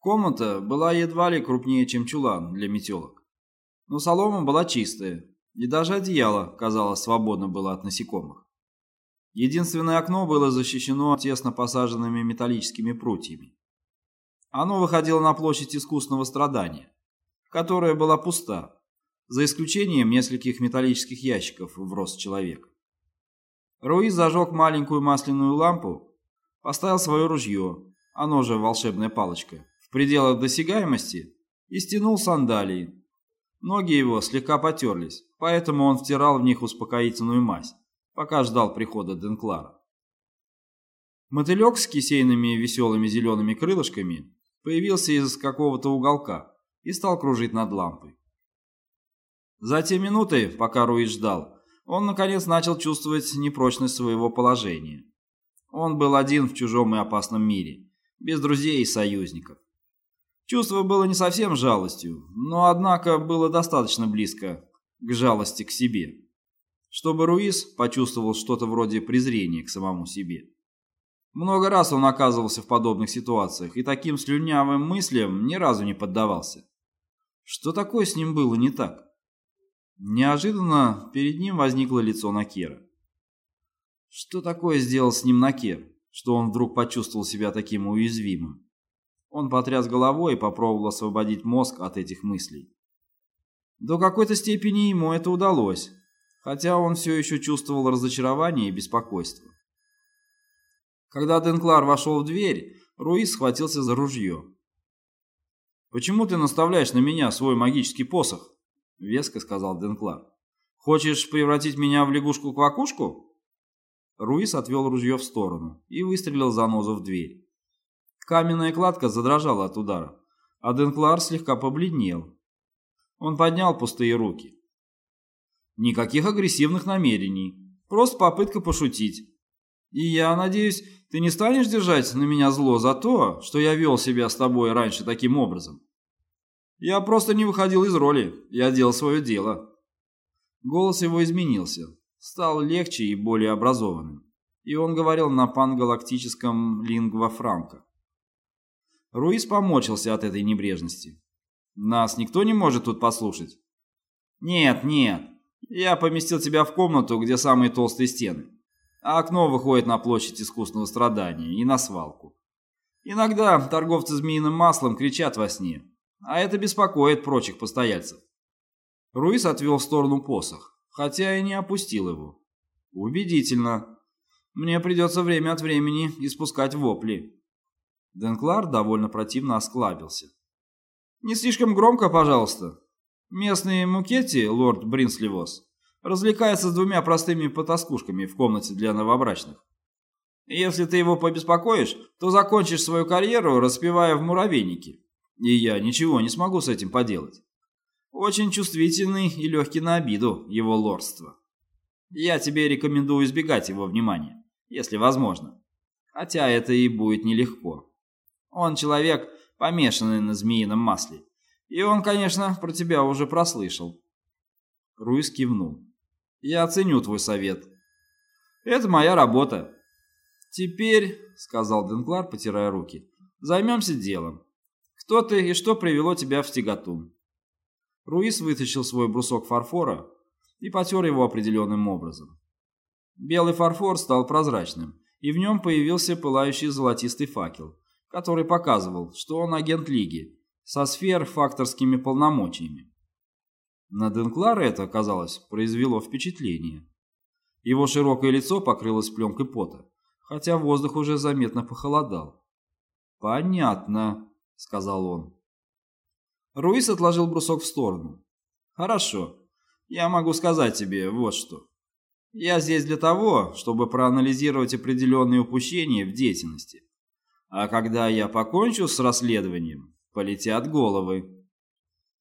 Комната была едва ли крупнее, чем чулан для метелок. Но солома была чистая, и даже одеяло, казалось, свободно было от насекомых. Единственное окно было защищено тесно посаженными металлическими прутьями. Оно выходило на площадь искусственного страдания, которая была пуста, за исключением нескольких металлических ящиков в рост человека. Руиз зажег маленькую масляную лампу, поставил свое ружье, оно же волшебная палочка, в пределах досягаемости и стянул сандалии. Ноги его слегка потерлись, поэтому он втирал в них успокоительную мазь, пока ждал прихода Денклара. Мотылек с кисейными веселыми зелеными крылышками появился из какого-то уголка и стал кружить над лампой. За те минуты, пока Руиz ждал, он наконец начал чувствовать непрочность своего положения. Он был один в чужом и опасном мире, без друзей и союзников. Чувство было не совсем жалостью, но однако было достаточно близко к жалости к себе, чтобы Руис почувствовал что-то вроде презрения к самому себе. Много раз он оказывался в подобных ситуациях и таким слюнявым мыслям ни разу не поддавался. Что такое с ним было не так? Неожиданно перед ним возникло лицо Накера. Что такое сделал с ним Накер, что он вдруг почувствовал себя таким уязвимым? Он потряс головой и попробовал освободить мозг от этих мыслей. До какой-то степени ему это удалось, хотя он все еще чувствовал разочарование и беспокойство. Когда Денклар вошел в дверь, Руис схватился за ружье. «Почему ты наставляешь на меня свой магический посох?» — веско сказал Денклар. «Хочешь превратить меня в лягушку-квакушку?» Руис отвел ружье в сторону и выстрелил за нозу в дверь. Каменная кладка задрожала от удара, а Денклар слегка побледнел. Он поднял пустые руки. «Никаких агрессивных намерений, просто попытка пошутить. И я надеюсь, ты не станешь держать на меня зло за то, что я вел себя с тобой раньше таким образом? Я просто не выходил из роли, я делал свое дело». Голос его изменился, стал легче и более образованным, и он говорил на пангалактическом лингва франка. Руис помочился от этой небрежности. «Нас никто не может тут послушать?» «Нет, нет, я поместил тебя в комнату, где самые толстые стены а окно выходит на площадь искусственного страдания и на свалку. Иногда торговцы змеиным маслом кричат во сне, а это беспокоит прочих постояльцев. Руис отвел в сторону посох, хотя и не опустил его. Убедительно. Мне придется время от времени испускать вопли. Денклар довольно противно осклабился. «Не слишком громко, пожалуйста. Местные мукетти, лорд Бринсливос, развлекается с двумя простыми потаскушками в комнате для новобрачных. если ты его побеспокоишь, то закончишь свою карьеру, распевая в муравейнике. И я ничего не смогу с этим поделать. Очень чувствительный и легкий на обиду его лордство. Я тебе рекомендую избегать его внимания, если возможно. Хотя это и будет нелегко. Он человек, помешанный на змеином масле. И он, конечно, про тебя уже прослышал. Руис кивнул. Я оценю твой совет. Это моя работа. Теперь, сказал Денклар, потирая руки, займемся делом. Кто ты и что привело тебя в Стегатум? Руис вытащил свой брусок фарфора и потер его определенным образом. Белый фарфор стал прозрачным, и в нем появился пылающий золотистый факел, который показывал, что он агент Лиги, со сфер-факторскими полномочиями. На Денклара это, казалось, произвело впечатление. Его широкое лицо покрылось пленкой пота, хотя воздух уже заметно похолодал. «Понятно», — сказал он. Руис отложил брусок в сторону. «Хорошо. Я могу сказать тебе вот что. Я здесь для того, чтобы проанализировать определенные упущения в деятельности. А когда я покончу с расследованием, полетят головы».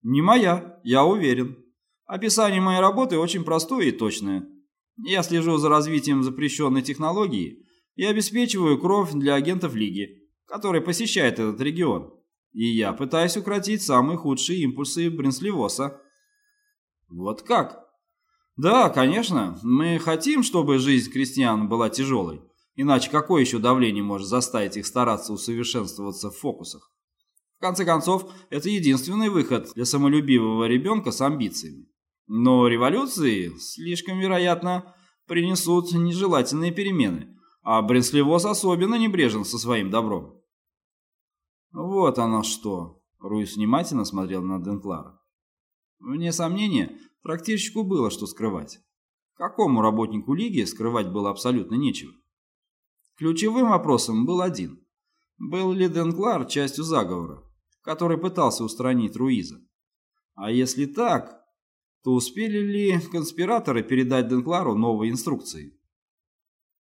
«Не моя, я уверен. Описание моей работы очень простое и точное. Я слежу за развитием запрещенной технологии и обеспечиваю кровь для агентов Лиги, которые посещают этот регион. И я пытаюсь укротить самые худшие импульсы Бринсливоса». «Вот как?» «Да, конечно. Мы хотим, чтобы жизнь крестьян была тяжелой. Иначе какое еще давление может заставить их стараться усовершенствоваться в фокусах? В конце концов, это единственный выход для самолюбивого ребенка с амбициями. Но революции, слишком вероятно, принесут нежелательные перемены, а Бринслевоз особенно небрежен со своим добром. Вот оно что. Руис внимательно смотрел на Денклара. Вне сомнения, трактирщику было что скрывать. Какому работнику Лиги скрывать было абсолютно нечего. Ключевым вопросом был один. Был ли Денклар частью заговора, который пытался устранить Руиза? А если так, то успели ли конспираторы передать Денклару новые инструкции?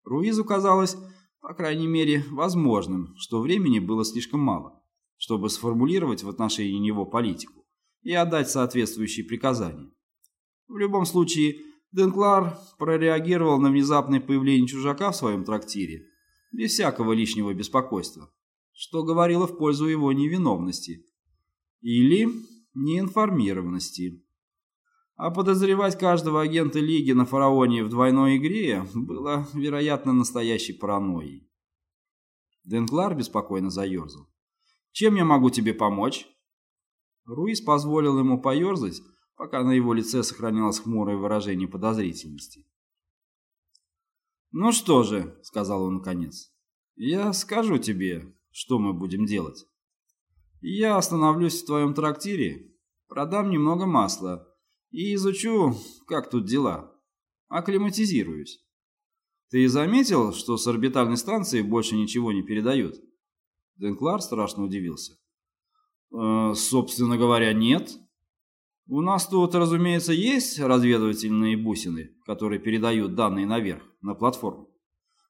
Руизу казалось, по крайней мере, возможным, что времени было слишком мало, чтобы сформулировать в отношении него политику и отдать соответствующие приказания. В любом случае, Денклар прореагировал на внезапное появление чужака в своем трактире без всякого лишнего беспокойства, что говорило в пользу его невиновности или неинформированности. А подозревать каждого агента Лиги на Фараоне в двойной игре было, вероятно, настоящей паранойей. Денклар беспокойно заерзал. «Чем я могу тебе помочь?» Руис позволил ему поерзать, пока на его лице сохранялось хмурое выражение подозрительности. «Ну что же», — сказал он наконец, — «я скажу тебе, что мы будем делать. Я остановлюсь в твоем трактире, продам немного масла и изучу, как тут дела. Акклиматизируюсь. Ты заметил, что с орбитальной станции больше ничего не передают?» Денклар страшно удивился. «Э, «Собственно говоря, нет. У нас тут, разумеется, есть разведывательные бусины, которые передают данные наверх, на платформу.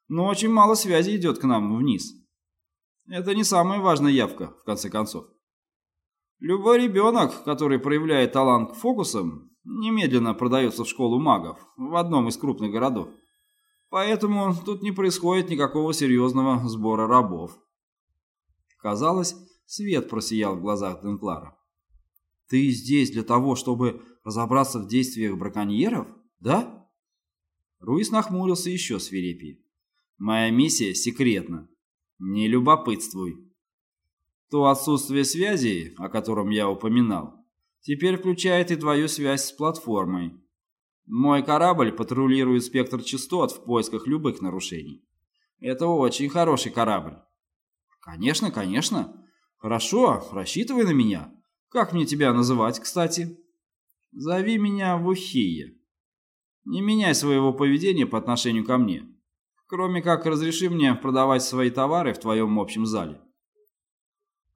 Но очень мало связи идет к нам вниз. Это не самая важная явка, в конце концов. Любой ребенок, который проявляет талант к фокусам, немедленно продается в школу магов в одном из крупных городов. Поэтому тут не происходит никакого серьезного сбора рабов. Казалось, свет просиял в глазах Денклара. «Ты здесь для того, чтобы разобраться в действиях браконьеров, да?» Руис нахмурился еще свирепее. «Моя миссия секретна. Не любопытствуй. То отсутствие связи, о котором я упоминал, теперь включает и твою связь с платформой. Мой корабль патрулирует спектр частот в поисках любых нарушений. Это очень хороший корабль. Конечно, конечно. Хорошо, рассчитывай на меня. Как мне тебя называть, кстати? Зови меня Вухия. Не меняй своего поведения по отношению ко мне. Кроме как разреши мне продавать свои товары в твоем общем зале.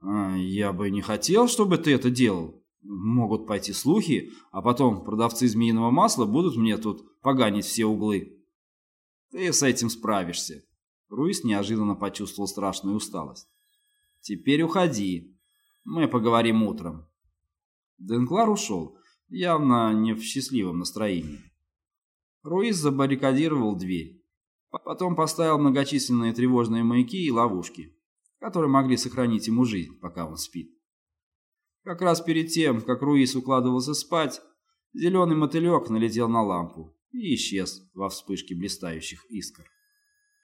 А, я бы не хотел, чтобы ты это делал. Могут пойти слухи, а потом продавцы змеиного масла будут мне тут поганить все углы. Ты с этим справишься. Руис неожиданно почувствовал страшную усталость. Теперь уходи. Мы поговорим утром. Денклар ушел, явно не в счастливом настроении. Руис забаррикадировал дверь. Потом поставил многочисленные тревожные маяки и ловушки, которые могли сохранить ему жизнь, пока он спит. Как раз перед тем, как Руис укладывался спать, зеленый мотылек налетел на лампу и исчез во вспышке блистающих искр.